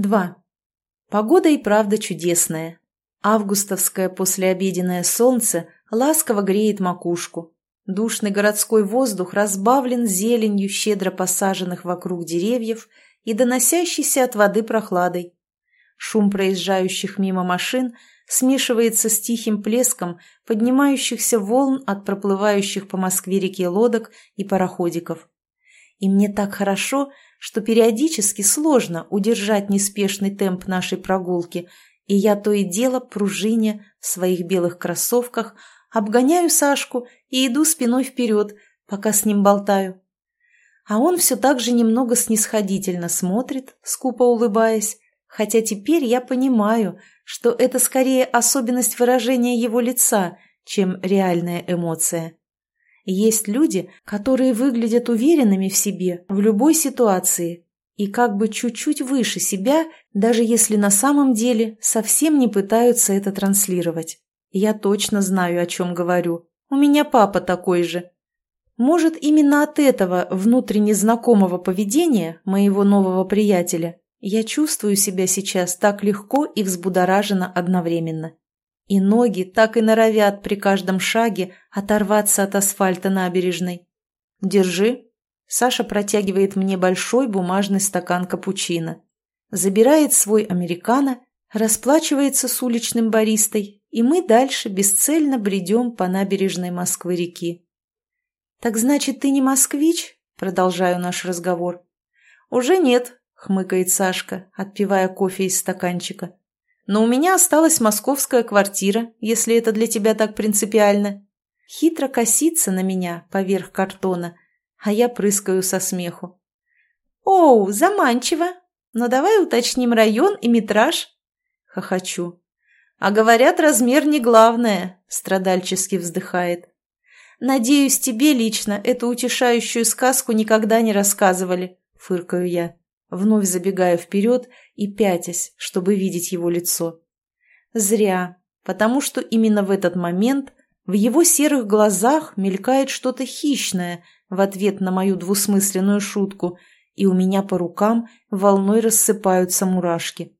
2. Погода и правда чудесная. Августовское послеобеденное солнце ласково греет макушку. Душный городской воздух разбавлен зеленью щедро посаженных вокруг деревьев и доносящейся от воды прохладой. Шум проезжающих мимо машин смешивается с тихим плеском поднимающихся волн от проплывающих по Москве реке лодок и пароходиков. И мне так хорошо, что периодически сложно удержать неспешный темп нашей прогулки, и я то и дело пружине в своих белых кроссовках обгоняю Сашку и иду спиной вперед, пока с ним болтаю. А он все так же немного снисходительно смотрит, скупо улыбаясь, хотя теперь я понимаю, что это скорее особенность выражения его лица, чем реальная эмоция. Есть люди, которые выглядят уверенными в себе в любой ситуации и как бы чуть-чуть выше себя, даже если на самом деле совсем не пытаются это транслировать. Я точно знаю, о чем говорю. У меня папа такой же. Может, именно от этого внутренне знакомого поведения моего нового приятеля я чувствую себя сейчас так легко и взбудораженно одновременно. И ноги так и норовят при каждом шаге оторваться от асфальта набережной. «Держи». Саша протягивает мне большой бумажный стакан капучино. Забирает свой американо, расплачивается с уличным баристой, и мы дальше бесцельно бредем по набережной Москвы-реки. «Так значит, ты не москвич?» – продолжаю наш разговор. «Уже нет», – хмыкает Сашка, отпивая кофе из стаканчика. Но у меня осталась московская квартира, если это для тебя так принципиально. Хитро косится на меня поверх картона, а я прыскаю со смеху. «Оу, заманчиво! Но давай уточним район и метраж!» Хохочу. «А говорят, размер не главное», — страдальчески вздыхает. «Надеюсь, тебе лично эту утешающую сказку никогда не рассказывали», — фыркаю я вновь забегая вперед и пятясь, чтобы видеть его лицо. Зря, потому что именно в этот момент в его серых глазах мелькает что-то хищное в ответ на мою двусмысленную шутку, и у меня по рукам волной рассыпаются мурашки.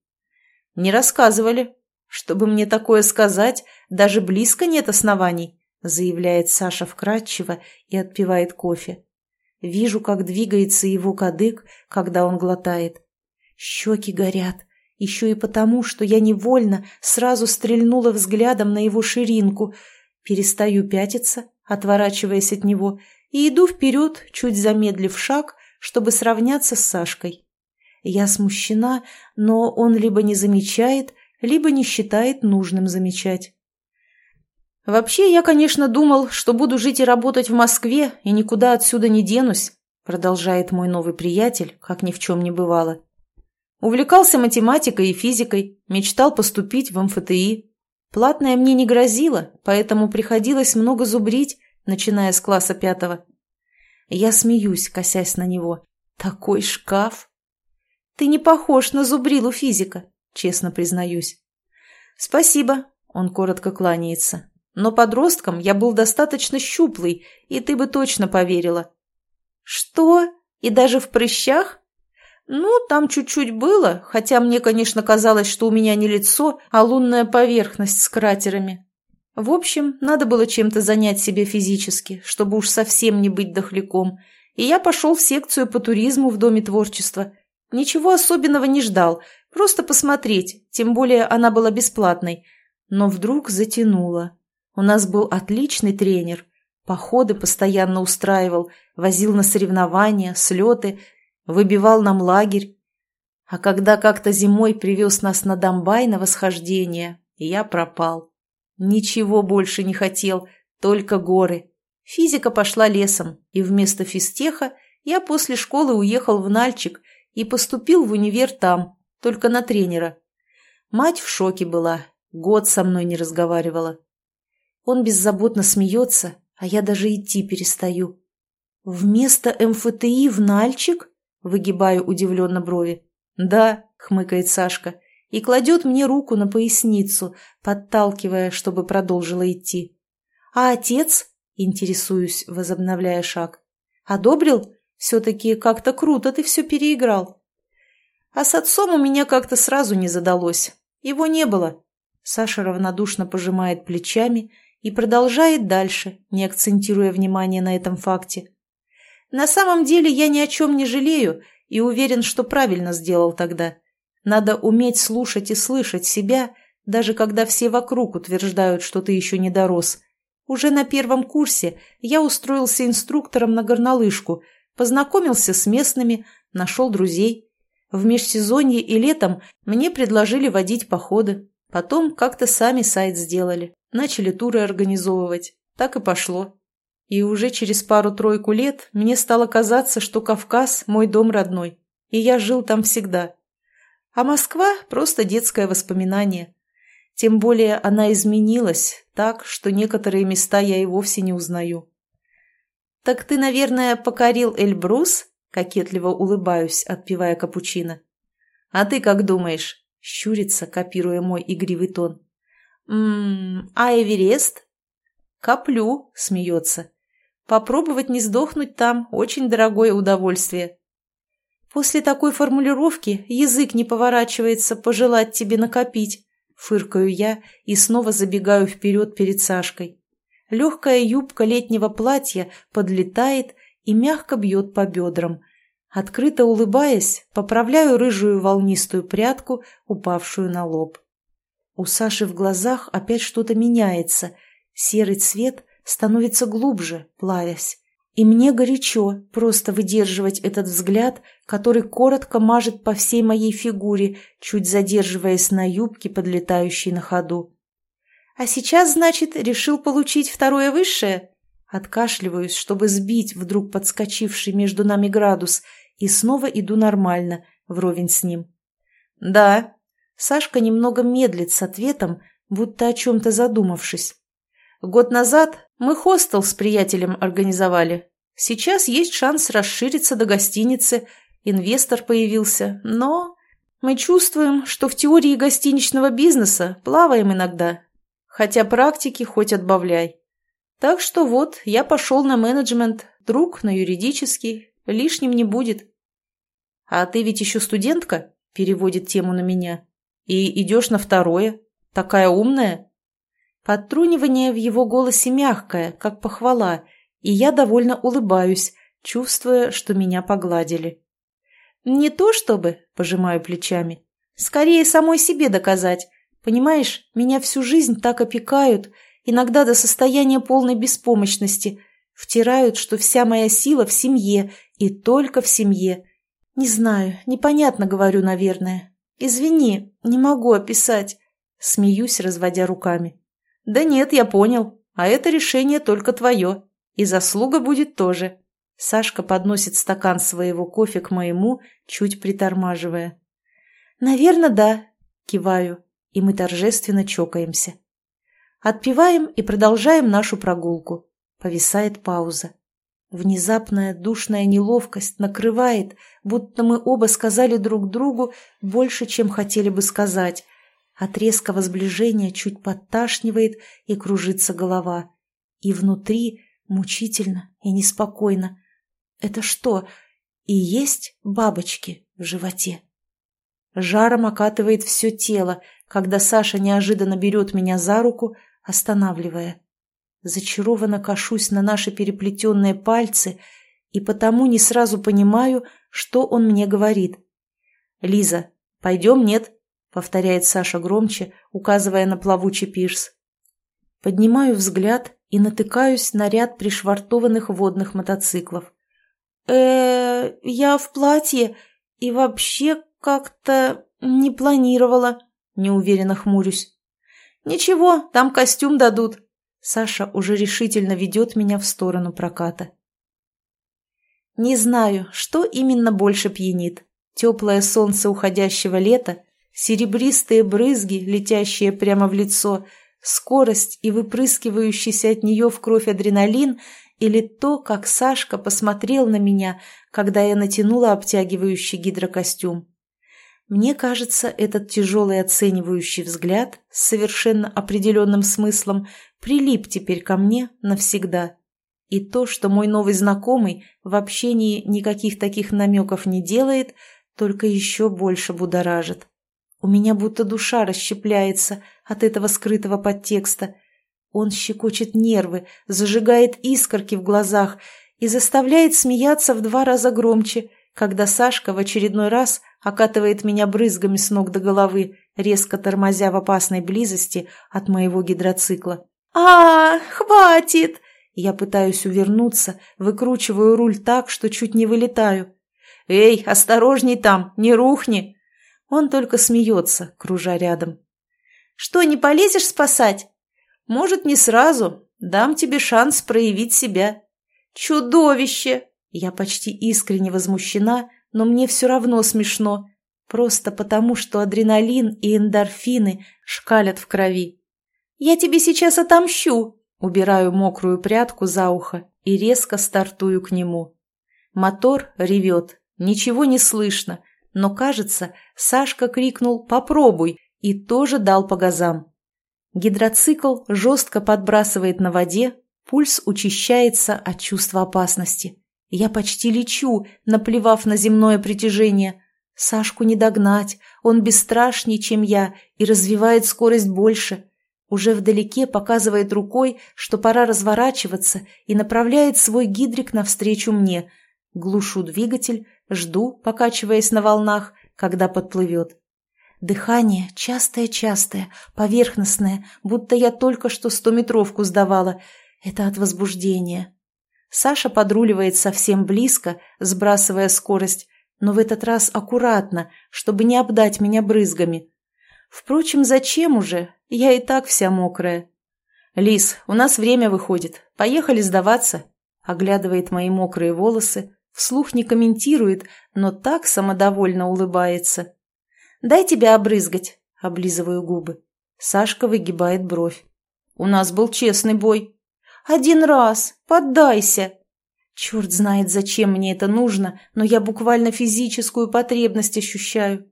«Не рассказывали. Чтобы мне такое сказать, даже близко нет оснований», заявляет Саша вкратчиво и отпивает кофе. Вижу, как двигается его кадык, когда он глотает. Щеки горят, еще и потому, что я невольно сразу стрельнула взглядом на его ширинку. Перестаю пятиться, отворачиваясь от него, и иду вперед, чуть замедлив шаг, чтобы сравняться с Сашкой. Я смущена, но он либо не замечает, либо не считает нужным замечать. «Вообще, я, конечно, думал, что буду жить и работать в Москве и никуда отсюда не денусь», продолжает мой новый приятель, как ни в чем не бывало. Увлекался математикой и физикой, мечтал поступить в МФТИ. Платное мне не грозило, поэтому приходилось много зубрить, начиная с класса пятого. Я смеюсь, косясь на него. Такой шкаф! Ты не похож на зубрилу физика, честно признаюсь. Спасибо, он коротко кланяется. Но подростком я был достаточно щуплый, и ты бы точно поверила. Что? И даже в прыщах? Ну, там чуть-чуть было, хотя мне, конечно, казалось, что у меня не лицо, а лунная поверхность с кратерами. В общем, надо было чем-то занять себя физически, чтобы уж совсем не быть дохляком. И я пошел в секцию по туризму в Доме творчества. Ничего особенного не ждал, просто посмотреть, тем более она была бесплатной. Но вдруг затянула. У нас был отличный тренер. Походы постоянно устраивал, возил на соревнования, слеты, выбивал нам лагерь. А когда как-то зимой привез нас на Домбай на восхождение, я пропал. Ничего больше не хотел, только горы. Физика пошла лесом, и вместо физтеха я после школы уехал в Нальчик и поступил в универ там, только на тренера. Мать в шоке была, год со мной не разговаривала. Он беззаботно смеется, а я даже идти перестаю. «Вместо МФТИ в Нальчик?» – выгибаю удивленно брови. «Да», – хмыкает Сашка и кладет мне руку на поясницу, подталкивая, чтобы продолжила идти. «А отец?» – интересуюсь, возобновляя шаг. «Одобрил? Все-таки как-то круто ты все переиграл». А с отцом у меня как-то сразу не задалось. Его не было. Саша равнодушно пожимает плечами и продолжает дальше, не акцентируя внимание на этом факте. На самом деле я ни о чем не жалею и уверен, что правильно сделал тогда. Надо уметь слушать и слышать себя, даже когда все вокруг утверждают, что ты еще не дорос. Уже на первом курсе я устроился инструктором на горнолыжку, познакомился с местными, нашел друзей. В межсезонье и летом мне предложили водить походы. Потом как-то сами сайт сделали, начали туры организовывать. Так и пошло. И уже через пару-тройку лет мне стало казаться, что Кавказ – мой дом родной, и я жил там всегда. А Москва – просто детское воспоминание. Тем более она изменилась так, что некоторые места я и вовсе не узнаю. «Так ты, наверное, покорил Эльбрус?» – кокетливо улыбаюсь, отпивая капучино. «А ты как думаешь?» – щурится, копируя мой игривый тон. «Ммм, а Эверест?» «Коплю», – смеется. Попробовать не сдохнуть там – очень дорогое удовольствие. После такой формулировки язык не поворачивается пожелать тебе накопить. Фыркаю я и снова забегаю вперед перед Сашкой. Легкая юбка летнего платья подлетает и мягко бьет по бедрам. Открыто улыбаясь, поправляю рыжую волнистую прядку, упавшую на лоб. У Саши в глазах опять что-то меняется. Серый цвет становится глубже, плавясь. И мне горячо просто выдерживать этот взгляд, который коротко мажет по всей моей фигуре, чуть задерживаясь на юбке, подлетающей на ходу. «А сейчас, значит, решил получить второе высшее?» Откашливаюсь, чтобы сбить вдруг подскочивший между нами градус, и снова иду нормально, вровень с ним. «Да». Сашка немного медлит с ответом, будто о чем-то задумавшись. Год назад мы хостел с приятелем организовали. Сейчас есть шанс расшириться до гостиницы, инвестор появился, но мы чувствуем, что в теории гостиничного бизнеса плаваем иногда, хотя практики хоть отбавляй. Так что вот, я пошел на менеджмент, друг на юридический, лишним не будет. А ты ведь еще студентка, переводит тему на меня, и идешь на второе, такая умная. Подтрунивание в его голосе мягкое, как похвала, и я довольно улыбаюсь, чувствуя, что меня погладили. «Не то чтобы», — пожимаю плечами, — «скорее самой себе доказать. Понимаешь, меня всю жизнь так опекают, иногда до состояния полной беспомощности, втирают, что вся моя сила в семье и только в семье. Не знаю, непонятно говорю, наверное. Извини, не могу описать», — смеюсь, разводя руками. «Да нет, я понял. А это решение только твое. И заслуга будет тоже». Сашка подносит стакан своего кофе к моему, чуть притормаживая. «Наверное, да», — киваю, и мы торжественно чокаемся. Отпиваем и продолжаем нашу прогулку. Повисает пауза. Внезапная душная неловкость накрывает, будто мы оба сказали друг другу больше, чем хотели бы сказать, от резкого сближения чуть подташнивает и кружится голова. И внутри мучительно и неспокойно. Это что, и есть бабочки в животе? Жаром окатывает все тело, когда Саша неожиданно берет меня за руку, останавливая. Зачарованно кашусь на наши переплетенные пальцы и потому не сразу понимаю, что он мне говорит. «Лиза, пойдем, нет?» — повторяет Саша громче, указывая на плавучий пирс. Поднимаю взгляд и натыкаюсь на ряд пришвартованных водных мотоциклов. э я в платье и вообще как-то не планировала», — неуверенно хмурюсь. «Ничего, там костюм дадут». Саша уже решительно ведет меня в сторону проката. Не знаю, что именно больше пьянит. Теплое солнце уходящего лета серебристые брызги, летящие прямо в лицо, скорость и выпрыскивающийся от нее в кровь адреналин или то, как Сашка посмотрел на меня, когда я натянула обтягивающий гидрокостюм. Мне кажется, этот тяжелый оценивающий взгляд с совершенно определенным смыслом прилип теперь ко мне навсегда. И то, что мой новый знакомый в общении никаких таких намеков не делает – только еще больше будоражит. У меня будто душа расщепляется от этого скрытого подтекста. Он щекочет нервы, зажигает искорки в глазах и заставляет смеяться в два раза громче, когда Сашка в очередной раз окатывает меня брызгами с ног до головы, резко тормозя в опасной близости от моего гидроцикла. А, хватит!» Я пытаюсь увернуться, выкручиваю руль так, что чуть не вылетаю. «Эй, осторожней там, не рухни!» Он только смеется, кружа рядом. «Что, не полезешь спасать?» «Может, не сразу. Дам тебе шанс проявить себя». «Чудовище!» Я почти искренне возмущена, но мне все равно смешно. Просто потому, что адреналин и эндорфины шкалят в крови. «Я тебе сейчас отомщу!» Убираю мокрую прядку за ухо и резко стартую к нему. Мотор ревет, ничего не слышно, но, кажется, Сашка крикнул «Попробуй!» и тоже дал по газам. Гидроцикл жестко подбрасывает на воде, пульс учащается от чувства опасности. Я почти лечу, наплевав на земное притяжение. Сашку не догнать, он бесстрашнее, чем я, и развивает скорость больше. Уже вдалеке показывает рукой, что пора разворачиваться, и направляет свой гидрик навстречу мне. Глушу двигатель, жду, покачиваясь на волнах, когда подплывет. Дыхание частое-частое, поверхностное, будто я только что стометровку сдавала. Это от возбуждения. Саша подруливает совсем близко, сбрасывая скорость, но в этот раз аккуратно, чтобы не обдать меня брызгами. Впрочем, зачем уже? Я и так вся мокрая. «Лис, у нас время выходит. Поехали сдаваться», — оглядывает мои мокрые волосы, вслух не комментирует, но так самодовольно улыбается. «Дай тебя обрызгать», — облизываю губы. Сашка выгибает бровь. «У нас был честный бой». «Один раз. Поддайся». Черт знает, зачем мне это нужно, но я буквально физическую потребность ощущаю.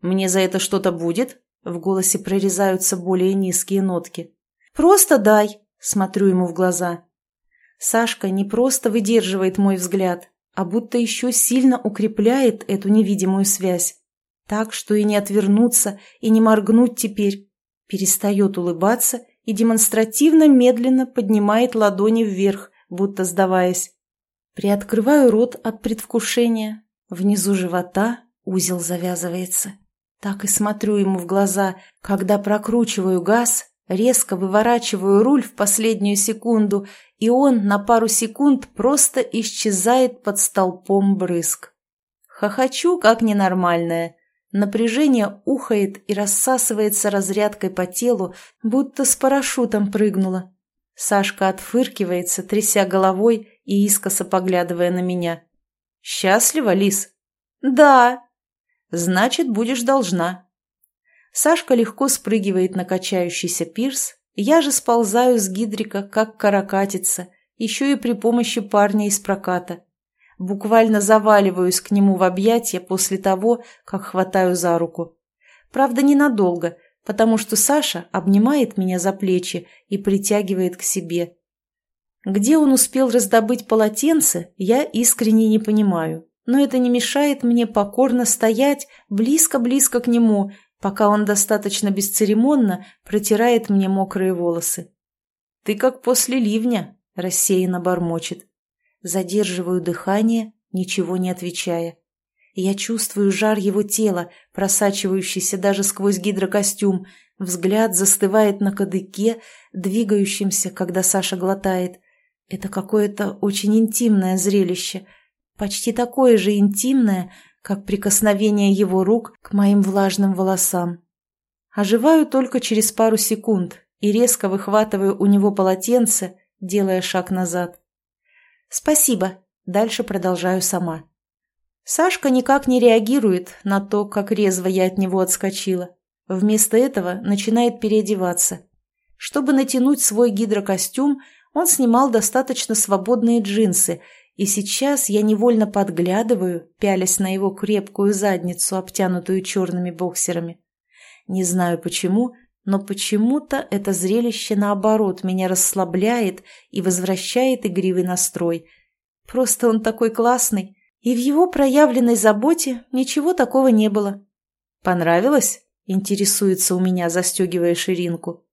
«Мне за это что-то будет?» В голосе прорезаются более низкие нотки. «Просто дай!» – смотрю ему в глаза. Сашка не просто выдерживает мой взгляд, а будто еще сильно укрепляет эту невидимую связь. Так, что и не отвернуться, и не моргнуть теперь. Перестает улыбаться и демонстративно медленно поднимает ладони вверх, будто сдаваясь. Приоткрываю рот от предвкушения. Внизу живота узел завязывается. Так и смотрю ему в глаза, когда прокручиваю газ, резко выворачиваю руль в последнюю секунду, и он на пару секунд просто исчезает под столпом брызг. Хохочу, как ненормальная. Напряжение ухает и рассасывается разрядкой по телу, будто с парашютом прыгнула. Сашка отфыркивается, тряся головой и искоса поглядывая на меня. «Счастлива, Лис?» «Да», Значит, будешь должна. Сашка легко спрыгивает на качающийся пирс, я же сползаю с гидрика, как каракатица, еще и при помощи парня из проката. Буквально заваливаюсь к нему в объятия после того, как хватаю за руку. Правда, ненадолго, потому что Саша обнимает меня за плечи и притягивает к себе. Где он успел раздобыть полотенце, я искренне не понимаю но это не мешает мне покорно стоять близко-близко к нему, пока он достаточно бесцеремонно протирает мне мокрые волосы. «Ты как после ливня», — рассеянно бормочет. Задерживаю дыхание, ничего не отвечая. Я чувствую жар его тела, просачивающийся даже сквозь гидрокостюм. Взгляд застывает на кадыке, двигающимся, когда Саша глотает. Это какое-то очень интимное зрелище — почти такое же интимное, как прикосновение его рук к моим влажным волосам. Оживаю только через пару секунд и резко выхватываю у него полотенце, делая шаг назад. «Спасибо», дальше продолжаю сама. Сашка никак не реагирует на то, как резво я от него отскочила. Вместо этого начинает переодеваться. Чтобы натянуть свой гидрокостюм, он снимал достаточно свободные джинсы и сейчас я невольно подглядываю, пялясь на его крепкую задницу, обтянутую черными боксерами. Не знаю почему, но почему-то это зрелище, наоборот, меня расслабляет и возвращает игривый настрой. Просто он такой классный, И в его проявленной заботе ничего такого не было. «Понравилось?» – интересуется у меня, застегивая ширинку.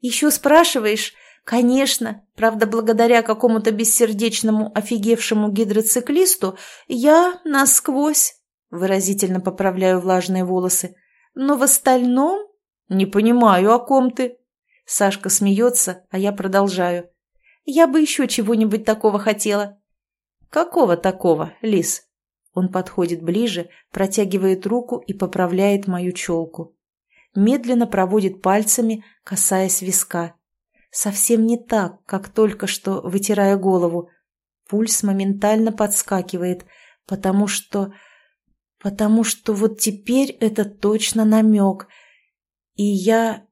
«Еще спрашиваешь? Конечно. Правда, благодаря какому-то бессердечному офигевшему гидроциклисту я насквозь...» Выразительно поправляю влажные волосы. «Но в остальном...» «Не понимаю, о ком ты?» Сашка смеется, а я продолжаю. «Я бы еще чего-нибудь такого хотела». «Какого такого, Лис?» Он подходит ближе, протягивает руку и поправляет мою челку. Медленно проводит пальцами, касаясь виска. Совсем не так, как только что, вытирая голову. Пульс моментально подскакивает, потому что... Потому что вот теперь это точно намек. И я...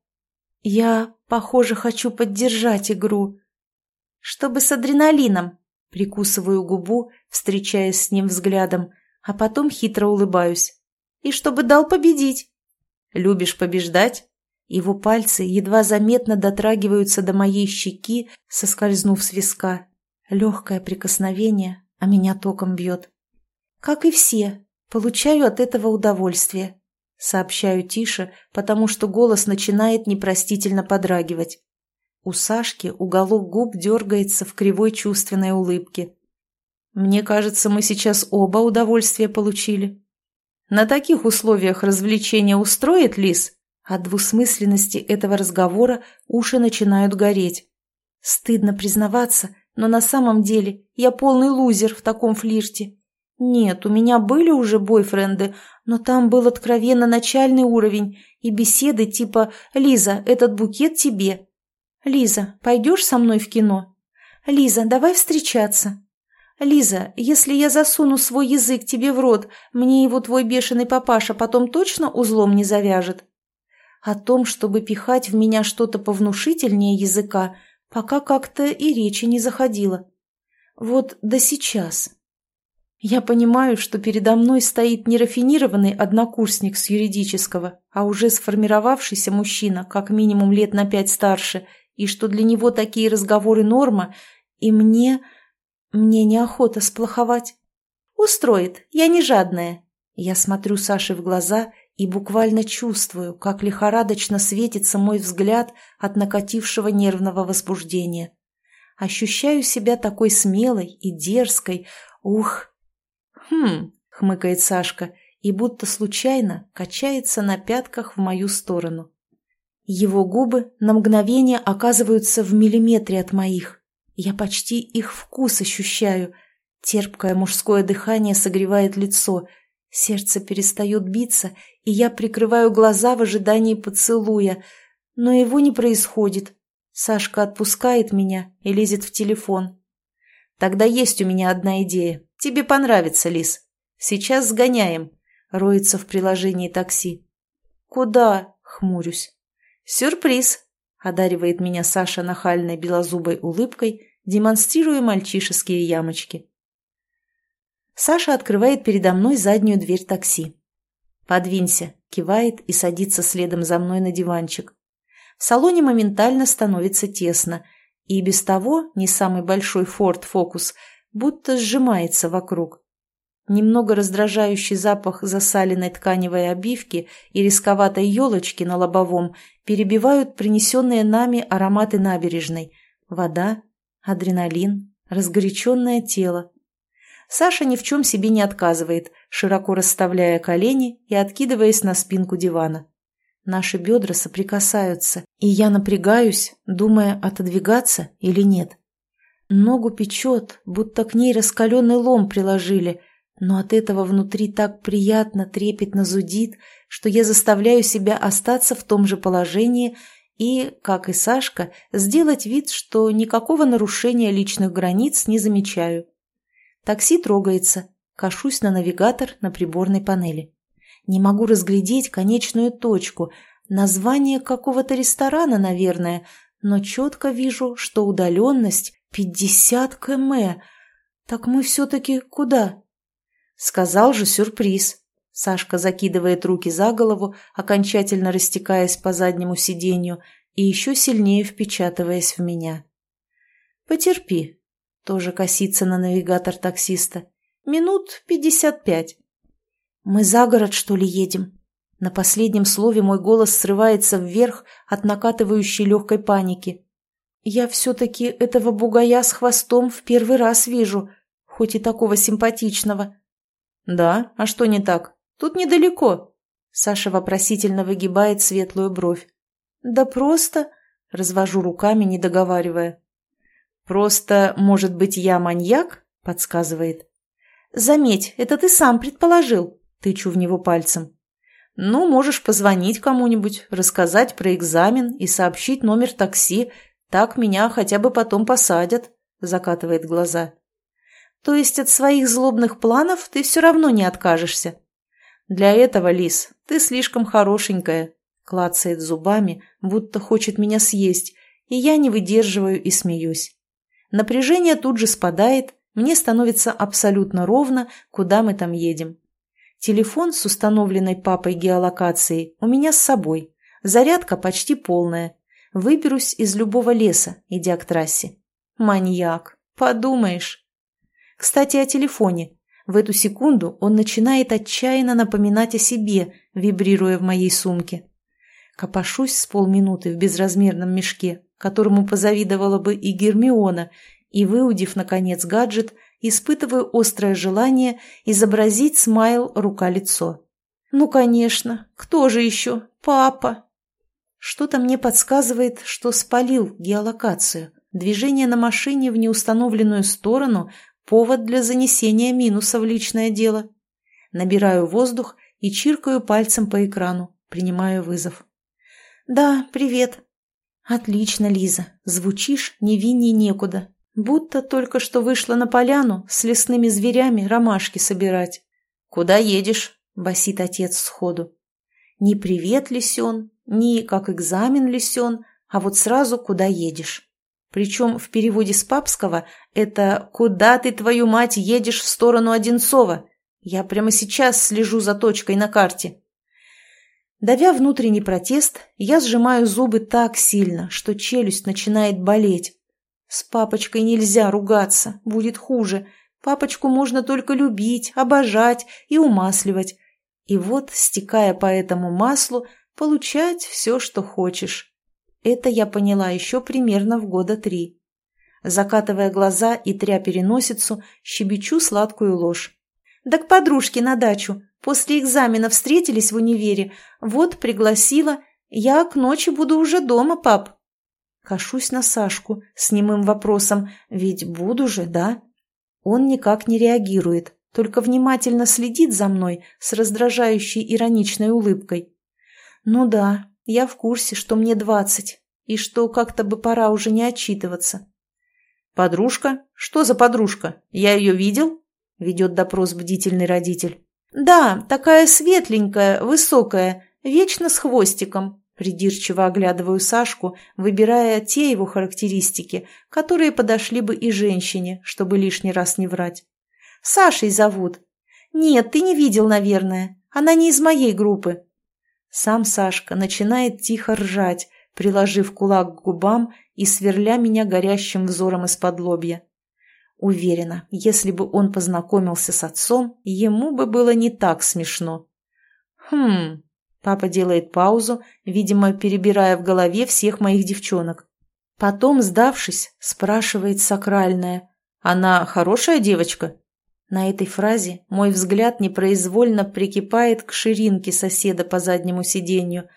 Я, похоже, хочу поддержать игру. Чтобы с адреналином, Прикусываю губу, встречаясь с ним взглядом, а потом хитро улыбаюсь. И чтобы дал победить. Любишь побеждать? Его пальцы едва заметно дотрагиваются до моей щеки, соскользнув с виска. Легкое прикосновение, а меня током бьет. Как и все, получаю от этого удовольствие. Сообщаю тише, потому что голос начинает непростительно подрагивать. У Сашки уголок губ дергается в кривой чувственной улыбке. Мне кажется, мы сейчас оба удовольствие получили. На таких условиях развлечение устроит Лис? От двусмысленности этого разговора уши начинают гореть. Стыдно признаваться, но на самом деле я полный лузер в таком флирте. Нет, у меня были уже бойфренды, но там был откровенно начальный уровень и беседы типа «Лиза, этот букет тебе», «Лиза, пойдешь со мной в кино?» «Лиза, давай встречаться». «Лиза, если я засуну свой язык тебе в рот, мне его твой бешеный папаша потом точно узлом не завяжет?» О том, чтобы пихать в меня что-то повнушительнее языка, пока как-то и речи не заходило. Вот до сейчас. Я понимаю, что передо мной стоит не рафинированный однокурсник с юридического, а уже сформировавшийся мужчина, как минимум лет на пять старше – и что для него такие разговоры норма, и мне... мне неохота сплоховать. Устроит, я не жадная. Я смотрю Саше в глаза и буквально чувствую, как лихорадочно светится мой взгляд от накатившего нервного возбуждения. Ощущаю себя такой смелой и дерзкой. Ух! Хм, хмыкает Сашка и будто случайно качается на пятках в мою сторону. Его губы на мгновение оказываются в миллиметре от моих. Я почти их вкус ощущаю. Терпкое мужское дыхание согревает лицо. Сердце перестает биться, и я прикрываю глаза в ожидании поцелуя. Но его не происходит. Сашка отпускает меня и лезет в телефон. «Тогда есть у меня одна идея. Тебе понравится, Лис. Сейчас сгоняем», — роется в приложении такси. «Куда?» — хмурюсь. «Сюрприз!» – одаривает меня Саша нахальной белозубой улыбкой, демонстрируя мальчишеские ямочки. Саша открывает передо мной заднюю дверь такси. «Подвинься», – кивает и садится следом за мной на диванчик. В салоне моментально становится тесно, и без того не самый большой Ford Focus будто сжимается вокруг. Немного раздражающий запах засаленной тканевой обивки и рисковатой елочки на лобовом перебивают принесенные нами ароматы набережной. Вода, адреналин, разгоряченное тело. Саша ни в чем себе не отказывает, широко расставляя колени и откидываясь на спинку дивана. Наши бедра соприкасаются, и я напрягаюсь, думая, отодвигаться или нет. Ногу печет, будто к ней раскаленный лом приложили – но от этого внутри так приятно трепетно зудит, что я заставляю себя остаться в том же положении и, как и Сашка, сделать вид, что никакого нарушения личных границ не замечаю. Такси трогается, кашусь на навигатор на приборной панели. Не могу разглядеть конечную точку, название какого-то ресторана, наверное, но четко вижу, что удаленность 50 км. Так мы все-таки куда? «Сказал же сюрприз!» Сашка закидывает руки за голову, окончательно растекаясь по заднему сиденью и еще сильнее впечатываясь в меня. «Потерпи», — тоже косится на навигатор таксиста. Минут пятьдесят пять. Мы за город, что ли, едем? На последнем слове мой голос срывается вверх от накатывающей легкой паники. Я все-таки этого бугая с хвостом в первый раз вижу, хоть и такого симпатичного. Да, а что не так? Тут недалеко. Саша вопросительно выгибает светлую бровь. Да просто... Развожу руками, не договаривая. «Просто, может быть, я маньяк?» — подсказывает. «Заметь, это ты сам предположил», — тычу в него пальцем. «Ну, можешь позвонить кому-нибудь, рассказать про экзамен и сообщить номер такси. Так меня хотя бы потом посадят», — закатывает глаза. «То есть от своих злобных планов ты все равно не откажешься?» «Для этого, Лис, ты слишком хорошенькая», — клацает зубами, будто хочет меня съесть, и я не выдерживаю и смеюсь. Напряжение тут же спадает, мне становится абсолютно ровно, куда мы там едем. Телефон с установленной папой геолокацией у меня с собой. Зарядка почти полная. Выберусь из любого леса, идя к трассе. Маньяк. Подумаешь. Кстати, о телефоне. В эту секунду он начинает отчаянно напоминать о себе, вибрируя в моей сумке. Копошусь с полминуты в безразмерном мешке, которому позавидовала бы и Гермиона, и, выудив, наконец, гаджет, испытываю острое желание изобразить смайл рука-лицо. «Ну, конечно, кто же еще? Папа!» Что-то мне подсказывает, что спалил геолокацию. Движение на машине в неустановленную сторону – повод для занесения минуса в личное дело. Набираю воздух и чиркаю пальцем по экрану, принимаю вызов. «Да, привет». «Отлично, Лиза. Звучишь невинней некуда. Будто только что вышла на поляну с лесными зверями ромашки собирать». «Куда едешь?» — басит отец сходу. «Не привет лисен, ни как экзамен лисен, а вот сразу куда едешь». Причем в переводе с папского это «Куда ты, твою мать, едешь в сторону Одинцова?» Я прямо сейчас слежу за точкой на карте. Давя внутренний протест, я сжимаю зубы так сильно, что челюсть начинает болеть. С папочкой нельзя ругаться, будет хуже. Папочку можно только любить, обожать и умасливать. И вот, стекая по этому маслу, получать все, что хочешь. Это я поняла еще примерно в года три. Закатывая глаза и тря переносицу, щебечу сладкую ложь. «Да к подружке на дачу. После экзамена встретились в универе. Вот, пригласила. Я к ночи буду уже дома, пап. Кашусь на Сашку с немым вопросом. Ведь буду же, да? Он никак не реагирует, только внимательно следит за мной с раздражающей ироничной улыбкой. Ну да, я в курсе, что мне двадцать, и что как-то бы пора уже не отчитываться. «Подружка? Что за подружка? Я ее видел?» — ведет допрос бдительный родитель. «Да, такая светленькая, высокая, вечно с хвостиком», придирчиво оглядываю Сашку, выбирая те его характеристики, которые подошли бы и женщине, чтобы лишний раз не врать. «Сашей зовут». «Нет, ты не видел, наверное. Она не из моей группы». Сам Сашка начинает тихо ржать, приложив кулак к губам и сверля меня горящим взором из-под лобья. Уверена, если бы он познакомился с отцом, ему бы было не так смешно. «Хм...» Папа делает паузу, видимо, перебирая в голове всех моих девчонок. Потом, сдавшись, спрашивает сакральная. «Она хорошая девочка?» На этой фразе мой взгляд непроизвольно прикипает к ширинке соседа по заднему сиденью.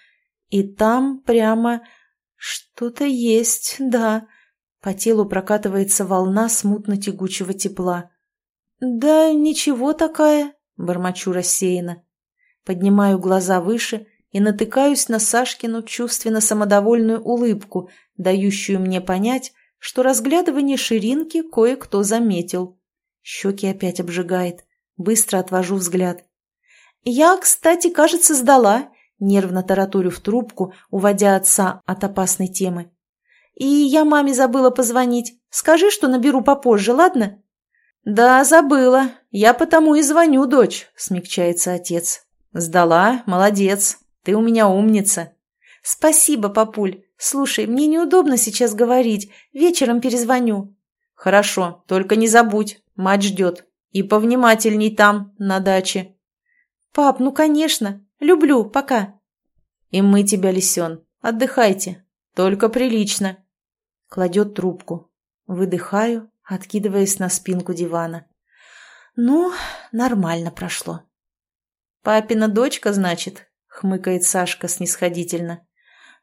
И там прямо что-то есть, да. По телу прокатывается волна смутно-тягучего тепла. «Да ничего такая», — бормочу рассеянно. Поднимаю глаза выше и натыкаюсь на Сашкину чувственно-самодовольную улыбку, дающую мне понять, что разглядывание ширинки кое-кто заметил. Щеки опять обжигает. Быстро отвожу взгляд. «Я, кстати, кажется, сдала», — нервно таратурю в трубку, уводя отца от опасной темы. И я маме забыла позвонить. Скажи, что наберу попозже, ладно?» «Да, забыла. Я потому и звоню, дочь», — смягчается отец. «Сдала? Молодец. Ты у меня умница». «Спасибо, папуль. Слушай, мне неудобно сейчас говорить. Вечером перезвоню». «Хорошо, только не забудь. Мать ждет. И повнимательней там, на даче. Пап, ну конечно. Люблю, пока. И мы тебя, Лисен. Отдыхайте. Только прилично. Кладет трубку. Выдыхаю, откидываясь на спинку дивана. Ну, нормально прошло. «Папина дочка, значит?» — хмыкает Сашка снисходительно.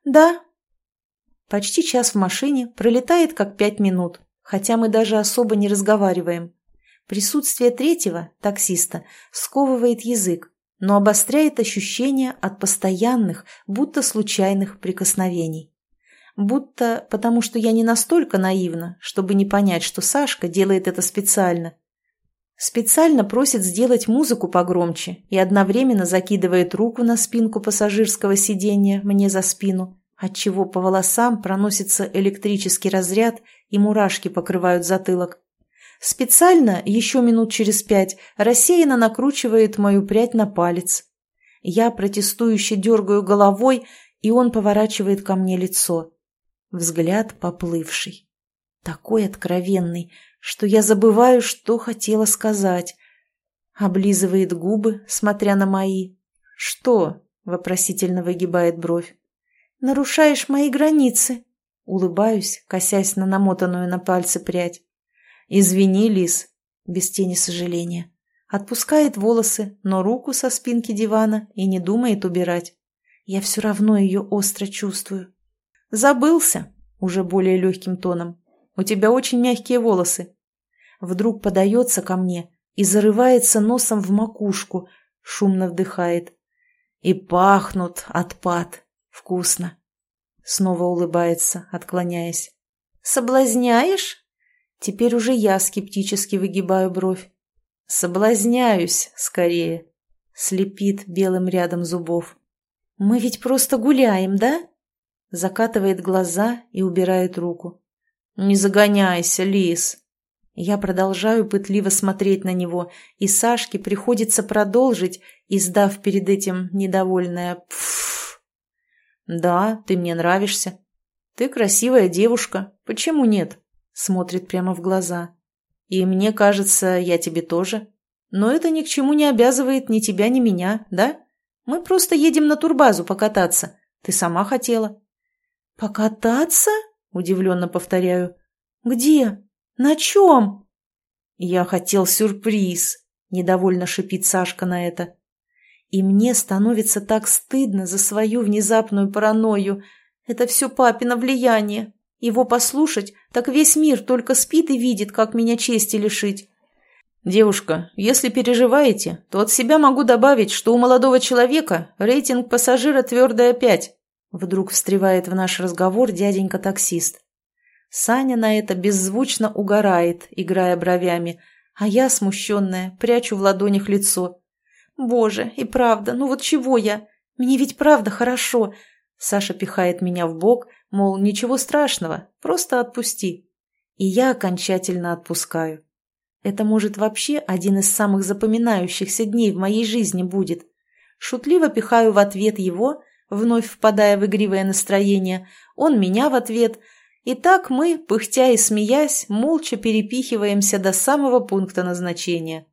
«Да». Почти час в машине пролетает как пять минут, хотя мы даже особо не разговариваем. Присутствие третьего, таксиста, сковывает язык, но обостряет ощущение от постоянных, будто случайных прикосновений. Будто потому, что я не настолько наивна, чтобы не понять, что Сашка делает это специально. Специально просит сделать музыку погромче и одновременно закидывает руку на спинку пассажирского сиденья мне за спину, отчего по волосам проносится электрический разряд и мурашки покрывают затылок. Специально, еще минут через пять, рассеянно накручивает мою прядь на палец. Я протестующе дергаю головой, и он поворачивает ко мне лицо. Взгляд поплывший. Такой откровенный, что я забываю, что хотела сказать. Облизывает губы, смотря на мои. «Что?» — вопросительно выгибает бровь. «Нарушаешь мои границы». Улыбаюсь, косясь на намотанную на пальцы прядь. «Извини, Лис», без тени сожаления. Отпускает волосы, но руку со спинки дивана и не думает убирать. Я все равно ее остро чувствую. «Забылся», уже более легким тоном. У тебя очень мягкие волосы. Вдруг подается ко мне и зарывается носом в макушку, шумно вдыхает. И пахнут отпад. Вкусно. Снова улыбается, отклоняясь. «Соблазняешь?» Теперь уже я скептически выгибаю бровь. «Соблазняюсь, скорее», — слепит белым рядом зубов. «Мы ведь просто гуляем, да?» Закатывает глаза и убирает руку. «Не загоняйся, лис!» Я продолжаю пытливо смотреть на него, и Сашке приходится продолжить, издав перед этим недовольное «пф». «Да, ты мне нравишься. Ты красивая девушка. Почему нет?» Смотрит прямо в глаза. «И мне кажется, я тебе тоже. Но это ни к чему не обязывает ни тебя, ни меня, да? Мы просто едем на турбазу покататься. Ты сама хотела». «Покататься?» Удивленно повторяю. «Где? На чем?» «Я хотел сюрприз», — недовольно шипит Сашка на это. И мне становится так стыдно за свою внезапную паранойю. Это все папино влияние. Его послушать, так весь мир только спит и видит, как меня чести лишить. «Девушка, если переживаете, то от себя могу добавить, что у молодого человека рейтинг пассажира твердая пять. Вдруг встревает в наш разговор дяденька-таксист. Саня на это беззвучно угорает, играя бровями, а я, смущенная, прячу в ладонях лицо. «Боже, и правда, ну вот чего я? Мне ведь правда хорошо!» Саша пихает меня в бок, мол, ничего страшного, просто отпусти. И я окончательно отпускаю. Это, может, вообще один из самых запоминающихся дней в моей жизни будет. Шутливо пихаю в ответ его, вновь впадая в игривое настроение, он меня в ответ. И так мы, пыхтя и смеясь, молча перепихиваемся до самого пункта назначения.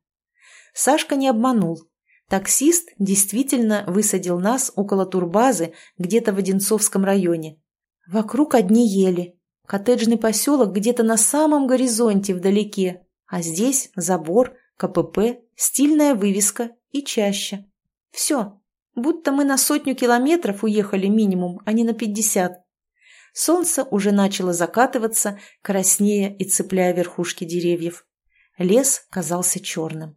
Сашка не обманул. Таксист действительно высадил нас около турбазы где-то в Одинцовском районе. Вокруг одни ели. Коттеджный поселок где-то на самом горизонте вдалеке, а здесь забор, КПП, стильная вывеска и чаще. Все, Будто мы на сотню километров уехали минимум, а не на пятьдесят. Солнце уже начало закатываться, краснея и цепляя верхушки деревьев. Лес казался черным.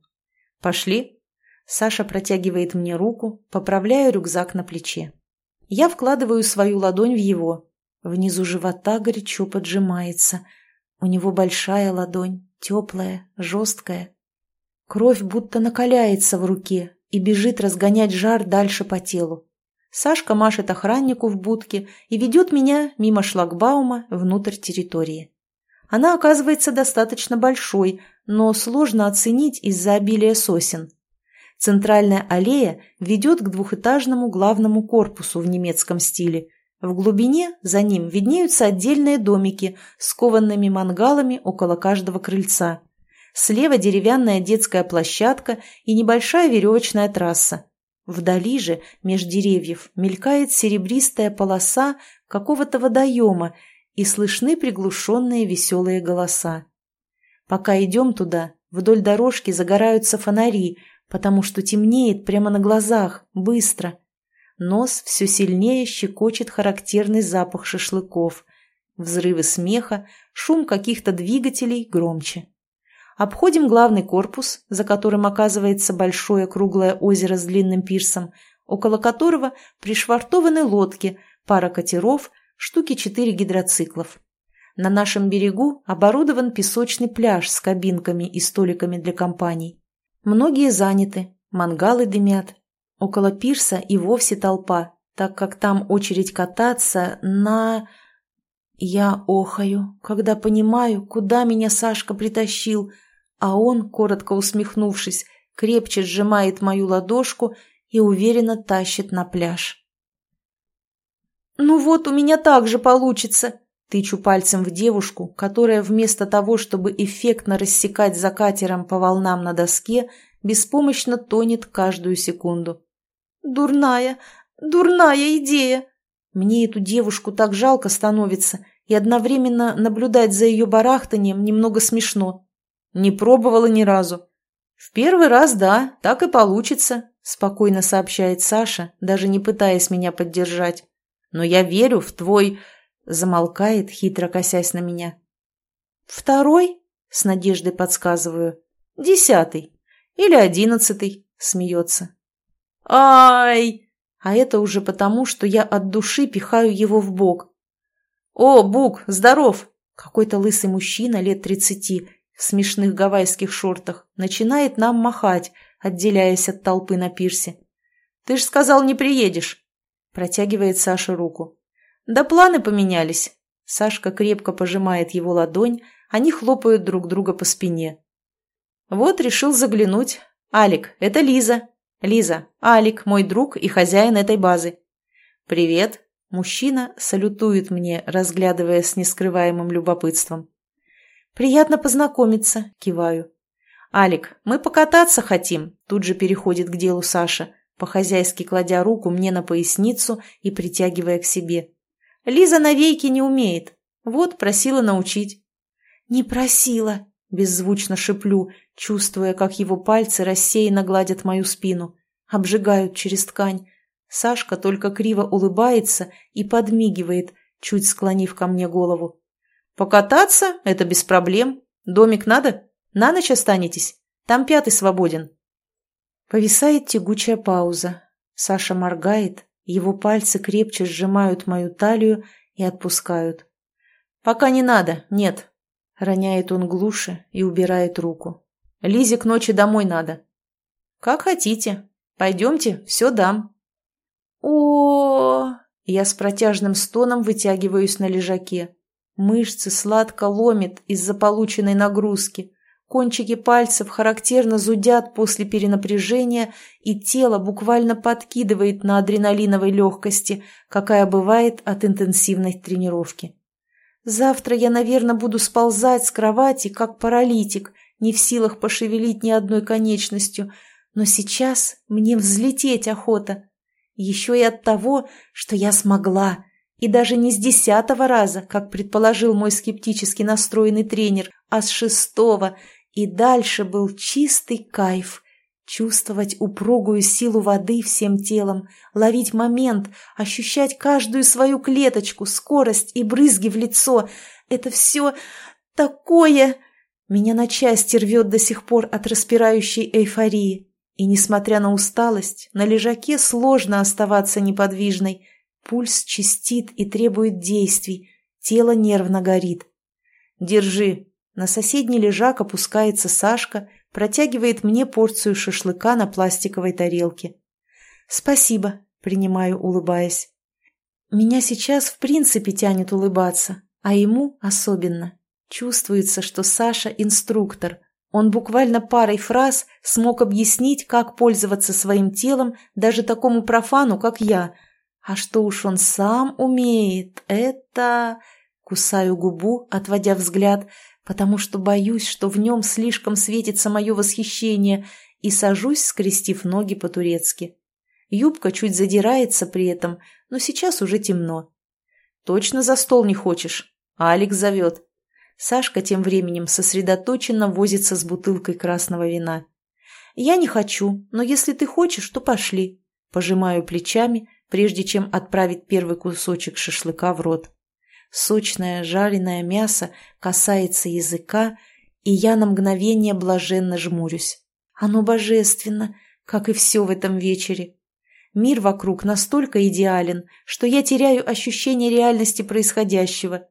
«Пошли?» Саша протягивает мне руку, поправляя рюкзак на плече. Я вкладываю свою ладонь в его. Внизу живота горячо поджимается. У него большая ладонь, теплая, жесткая. Кровь будто накаляется в руке, и бежит разгонять жар дальше по телу. Сашка машет охраннику в будке и ведет меня мимо шлагбаума внутрь территории. Она оказывается достаточно большой, но сложно оценить из-за обилия сосен. Центральная аллея ведет к двухэтажному главному корпусу в немецком стиле. В глубине за ним виднеются отдельные домики с кованными мангалами около каждого крыльца. Слева деревянная детская площадка и небольшая веревочная трасса. Вдали же, меж деревьев, мелькает серебристая полоса какого-то водоема, и слышны приглушенные веселые голоса. Пока идем туда, вдоль дорожки загораются фонари, потому что темнеет прямо на глазах, быстро. Нос все сильнее щекочет характерный запах шашлыков. Взрывы смеха, шум каких-то двигателей громче. Обходим главный корпус, за которым оказывается большое круглое озеро с длинным пирсом, около которого пришвартованы лодки, пара катеров, штуки четыре гидроциклов. На нашем берегу оборудован песочный пляж с кабинками и столиками для компаний. Многие заняты, мангалы дымят. Около пирса и вовсе толпа, так как там очередь кататься на... Я охаю, когда понимаю, куда меня Сашка притащил, а он, коротко усмехнувшись, крепче сжимает мою ладошку и уверенно тащит на пляж. «Ну вот, у меня так же получится!» Тычу пальцем в девушку, которая вместо того, чтобы эффектно рассекать за катером по волнам на доске, беспомощно тонет каждую секунду. «Дурная, дурная идея!» Мне эту девушку так жалко становится, и одновременно наблюдать за ее барахтанием немного смешно. Не пробовала ни разу. В первый раз, да, так и получится, спокойно сообщает Саша, даже не пытаясь меня поддержать. Но я верю в твой Замолкает, хитро косясь на меня. «Второй?» — с надеждой подсказываю. «Десятый. Или одиннадцатый?» — смеется. «Ай!» А это уже потому, что я от души пихаю его в бок. «О, Бук, здоров!» Какой-то лысый мужчина лет тридцати в смешных гавайских шортах начинает нам махать, отделяясь от толпы на пирсе. «Ты ж сказал, не приедешь!» Протягивает Саша руку. Да планы поменялись. Сашка крепко пожимает его ладонь, они хлопают друг друга по спине. Вот решил заглянуть. Алик, это Лиза. Лиза, Алик, мой друг и хозяин этой базы. Привет. Мужчина салютует мне, разглядывая с нескрываемым любопытством. «Приятно познакомиться», — киваю. «Алик, мы покататься хотим», — тут же переходит к делу Саша, по-хозяйски кладя руку мне на поясницу и притягивая к себе. Лиза навейки не умеет. Вот просила научить. «Не просила», — беззвучно шиплю, чувствуя, как его пальцы рассеянно гладят мою спину, обжигают через ткань. Сашка только криво улыбается и подмигивает, чуть склонив ко мне голову. «Покататься — это без проблем. Домик надо? На ночь останетесь? Там пятый свободен». Повисает тягучая пауза. Саша моргает, его пальцы крепче сжимают мою талию и отпускают. «Пока не надо, нет», — роняет он глуше и убирает руку. «Лизе к ночи домой надо». «Как хотите. Пойдемте, все дам». О, Я с протяжным стоном вытягиваюсь на лежаке. Мышцы сладко ломит из-за полученной нагрузки. Кончики пальцев характерно зудят после перенапряжения, и тело буквально подкидывает на адреналиновой легкости, какая бывает от интенсивной тренировки. Завтра я, наверное, буду сползать с кровати, как паралитик, не в силах пошевелить ни одной конечностью, но сейчас мне взлететь охота. Еще и от того, что я смогла, и даже не с десятого раза, как предположил мой скептически настроенный тренер, а с шестого – и дальше был чистый кайф. Чувствовать упругую силу воды всем телом, ловить момент, ощущать каждую свою клеточку, скорость и брызги в лицо. Это все такое... Меня на части рвет до сих пор от распирающей эйфории. И, несмотря на усталость, на лежаке сложно оставаться неподвижной. Пульс чистит и требует действий, тело нервно горит. «Держи», на соседний лежак опускается Сашка, протягивает мне порцию шашлыка на пластиковой тарелке. «Спасибо», — принимаю, улыбаясь. Меня сейчас в принципе тянет улыбаться, а ему особенно. Чувствуется, что Саша инструктор. Он буквально парой фраз смог объяснить, как пользоваться своим телом даже такому профану, как я. А что уж он сам умеет, это... Кусаю губу, отводя взгляд, потому что боюсь, что в нем слишком светится мое восхищение, и сажусь, скрестив ноги по-турецки. Юбка чуть задирается при этом, но сейчас уже темно. «Точно за стол не хочешь?» Алекс зовет. Сашка тем временем сосредоточенно возится с бутылкой красного вина. «Я не хочу, но если ты хочешь, то пошли». Пожимаю плечами, прежде чем отправить первый кусочек шашлыка в рот. Сочное жареное мясо касается языка, и я на мгновение блаженно жмурюсь. Оно божественно, как и все в этом вечере. Мир вокруг настолько идеален, что я теряю ощущение реальности происходящего.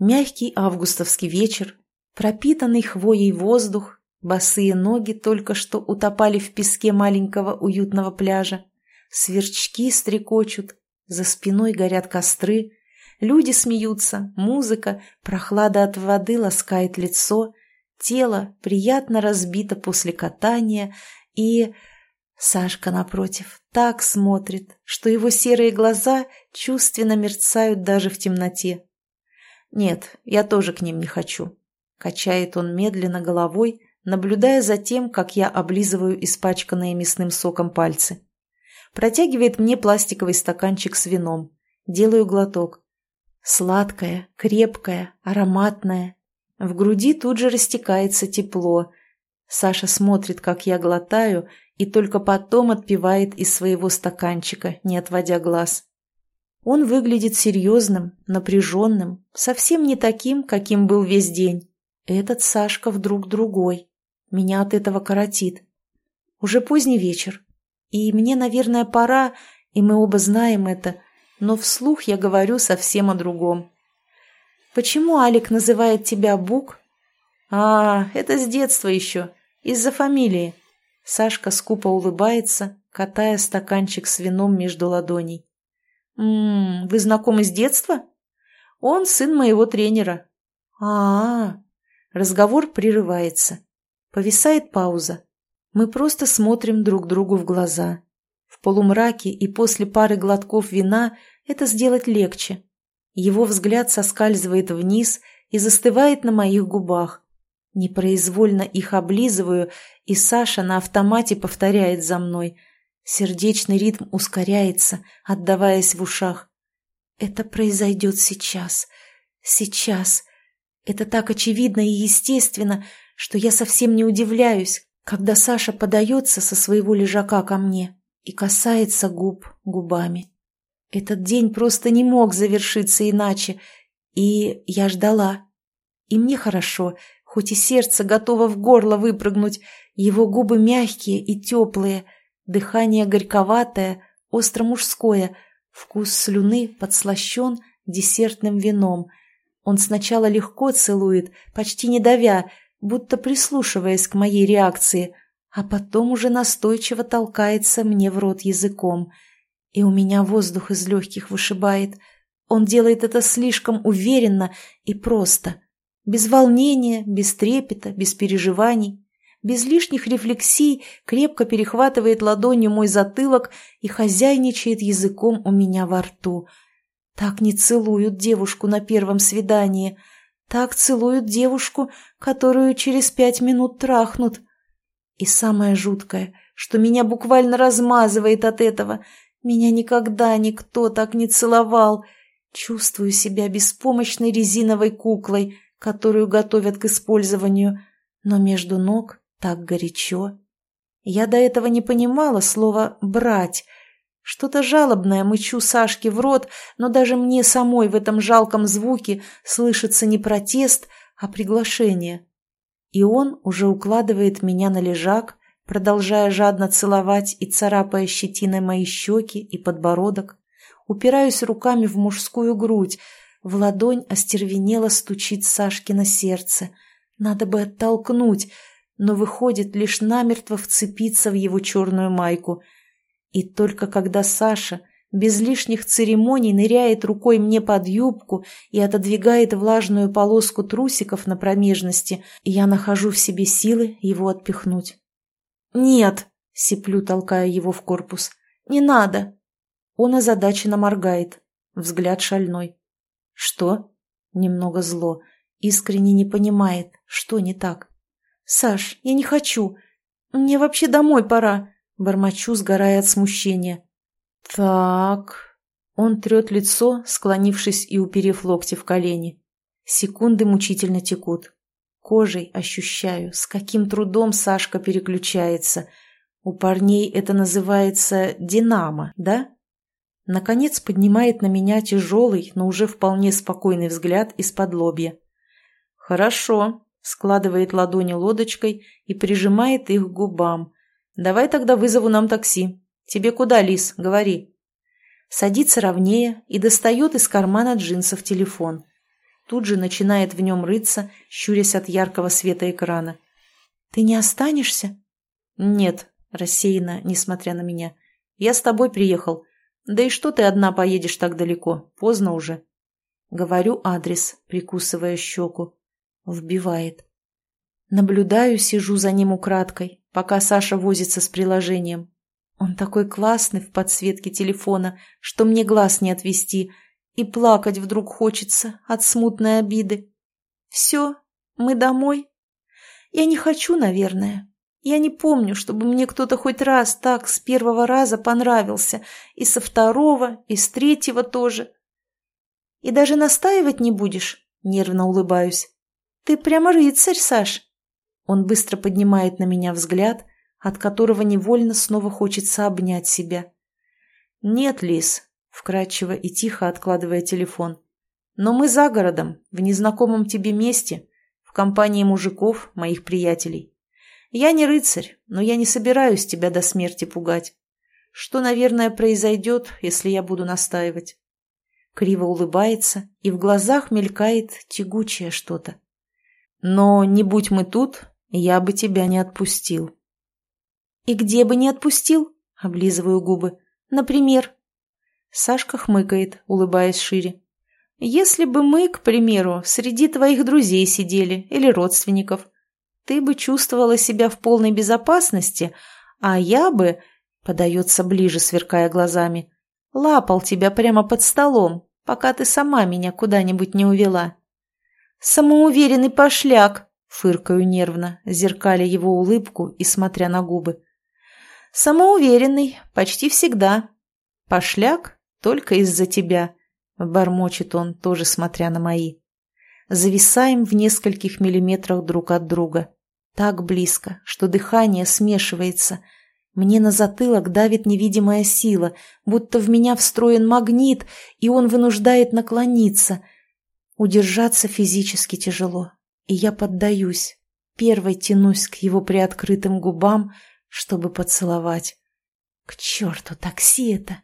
Мягкий августовский вечер, пропитанный хвоей воздух, босые ноги только что утопали в песке маленького уютного пляжа, сверчки стрекочут, за спиной горят костры, люди смеются, музыка, прохлада от воды ласкает лицо, тело приятно разбито после катания и... Сашка, напротив, так смотрит, что его серые глаза чувственно мерцают даже в темноте. «Нет, я тоже к ним не хочу», — качает он медленно головой, наблюдая за тем, как я облизываю испачканные мясным соком пальцы. Протягивает мне пластиковый стаканчик с вином. Делаю глоток. Сладкое, крепкое, ароматное. В груди тут же растекается тепло. Саша смотрит, как я глотаю, и только потом отпивает из своего стаканчика, не отводя глаз. Он выглядит серьезным, напряженным, совсем не таким, каким был весь день. Этот Сашка вдруг другой. Меня от этого коротит. Уже поздний вечер. И мне, наверное, пора, и мы оба знаем это, но вслух я говорю совсем о другом. «Почему Алик называет тебя Бук?» «А, это с детства еще, из-за фамилии». Сашка скупо улыбается, катая стаканчик с вином между ладоней. «М -м, вы знакомы с детства?» «Он сын моего тренера». А, -а, а Разговор прерывается. Повисает пауза. Мы просто смотрим друг другу в глаза. В полумраке и после пары глотков вина это сделать легче. Его взгляд соскальзывает вниз и застывает на моих губах. Непроизвольно их облизываю, и Саша на автомате повторяет за мной – Сердечный ритм ускоряется, отдаваясь в ушах. Это произойдет сейчас. Сейчас. Это так очевидно и естественно, что я совсем не удивляюсь, когда Саша подается со своего лежака ко мне и касается губ губами. Этот день просто не мог завершиться иначе, и я ждала. И мне хорошо, хоть и сердце готово в горло выпрыгнуть, его губы мягкие и теплые, Дыхание горьковатое, остро-мужское, вкус слюны подслащен десертным вином. Он сначала легко целует, почти не давя, будто прислушиваясь к моей реакции, а потом уже настойчиво толкается мне в рот языком. И у меня воздух из легких вышибает. Он делает это слишком уверенно и просто. Без волнения, без трепета, без переживаний без лишних рефлексий крепко перехватывает ладонью мой затылок и хозяйничает языком у меня во рту. Так не целуют девушку на первом свидании. Так целуют девушку, которую через пять минут трахнут. И самое жуткое, что меня буквально размазывает от этого. Меня никогда никто так не целовал. Чувствую себя беспомощной резиновой куклой, которую готовят к использованию. Но между ног так горячо. Я до этого не понимала слова «брать». Что-то жалобное мычу Сашке в рот, но даже мне самой в этом жалком звуке слышится не протест, а приглашение. И он уже укладывает меня на лежак, продолжая жадно целовать и царапая щетиной мои щеки и подбородок. Упираюсь руками в мужскую грудь, в ладонь остервенело стучит Сашкино сердце. Надо бы оттолкнуть, но выходит лишь намертво вцепиться в его черную майку. И только когда Саша без лишних церемоний ныряет рукой мне под юбку и отодвигает влажную полоску трусиков на промежности, я нахожу в себе силы его отпихнуть. «Нет!» — сиплю, толкая его в корпус. «Не надо!» Он озадаченно моргает, взгляд шальной. «Что?» — немного зло Искренне не понимает, что не так. «Саш, я не хочу. Мне вообще домой пора», — бормочу, сгорая от смущения. «Так...» Он трет лицо, склонившись и уперев локти в колени. Секунды мучительно текут. Кожей ощущаю, с каким трудом Сашка переключается. У парней это называется «динамо», да? Наконец поднимает на меня тяжелый, но уже вполне спокойный взгляд из-под лобья. «Хорошо», — складывает ладони лодочкой и прижимает их к губам. «Давай тогда вызову нам такси. Тебе куда, Лис? Говори». Садится ровнее и достает из кармана джинсов телефон. Тут же начинает в нем рыться, щурясь от яркого света экрана. «Ты не останешься?» «Нет», — рассеянно, несмотря на меня. «Я с тобой приехал. Да и что ты одна поедешь так далеко? Поздно уже». Говорю адрес, прикусывая щеку. Вбивает. Наблюдаю, сижу за ним украдкой, пока Саша возится с приложением. Он такой классный в подсветке телефона, что мне глаз не отвести, и плакать вдруг хочется от смутной обиды. Все, мы домой. Я не хочу, наверное. Я не помню, чтобы мне кто-то хоть раз так с первого раза понравился, и со второго, и с третьего тоже. И даже настаивать не будешь? Нервно улыбаюсь. Ты прямо рыцарь, Саш. Он быстро поднимает на меня взгляд, от которого невольно снова хочется обнять себя. «Нет, Лис», — вкрадчиво и тихо откладывая телефон. «Но мы за городом, в незнакомом тебе месте, в компании мужиков, моих приятелей. Я не рыцарь, но я не собираюсь тебя до смерти пугать. Что, наверное, произойдет, если я буду настаивать?» Криво улыбается, и в глазах мелькает тягучее что-то. «Но не будь мы тут, я бы тебя не отпустил». «И где бы не отпустил?» — облизываю губы. «Например?» Сашка хмыкает, улыбаясь шире. «Если бы мы, к примеру, среди твоих друзей сидели или родственников, ты бы чувствовала себя в полной безопасности, а я бы...» — подается ближе, сверкая глазами. «Лапал тебя прямо под столом, пока ты сама меня куда-нибудь не увела». «Самоуверенный пошляк!» — фыркаю нервно, зеркаля его улыбку и смотря на губы. «Самоуверенный, почти всегда. Пошляк только из-за тебя», — бормочет он, тоже смотря на мои. Зависаем в нескольких миллиметрах друг от друга. Так близко, что дыхание смешивается. Мне на затылок давит невидимая сила, будто в меня встроен магнит, и он вынуждает наклониться. Удержаться физически тяжело, и я поддаюсь. Первой тянусь к его приоткрытым губам — чтобы поцеловать. К черту такси это!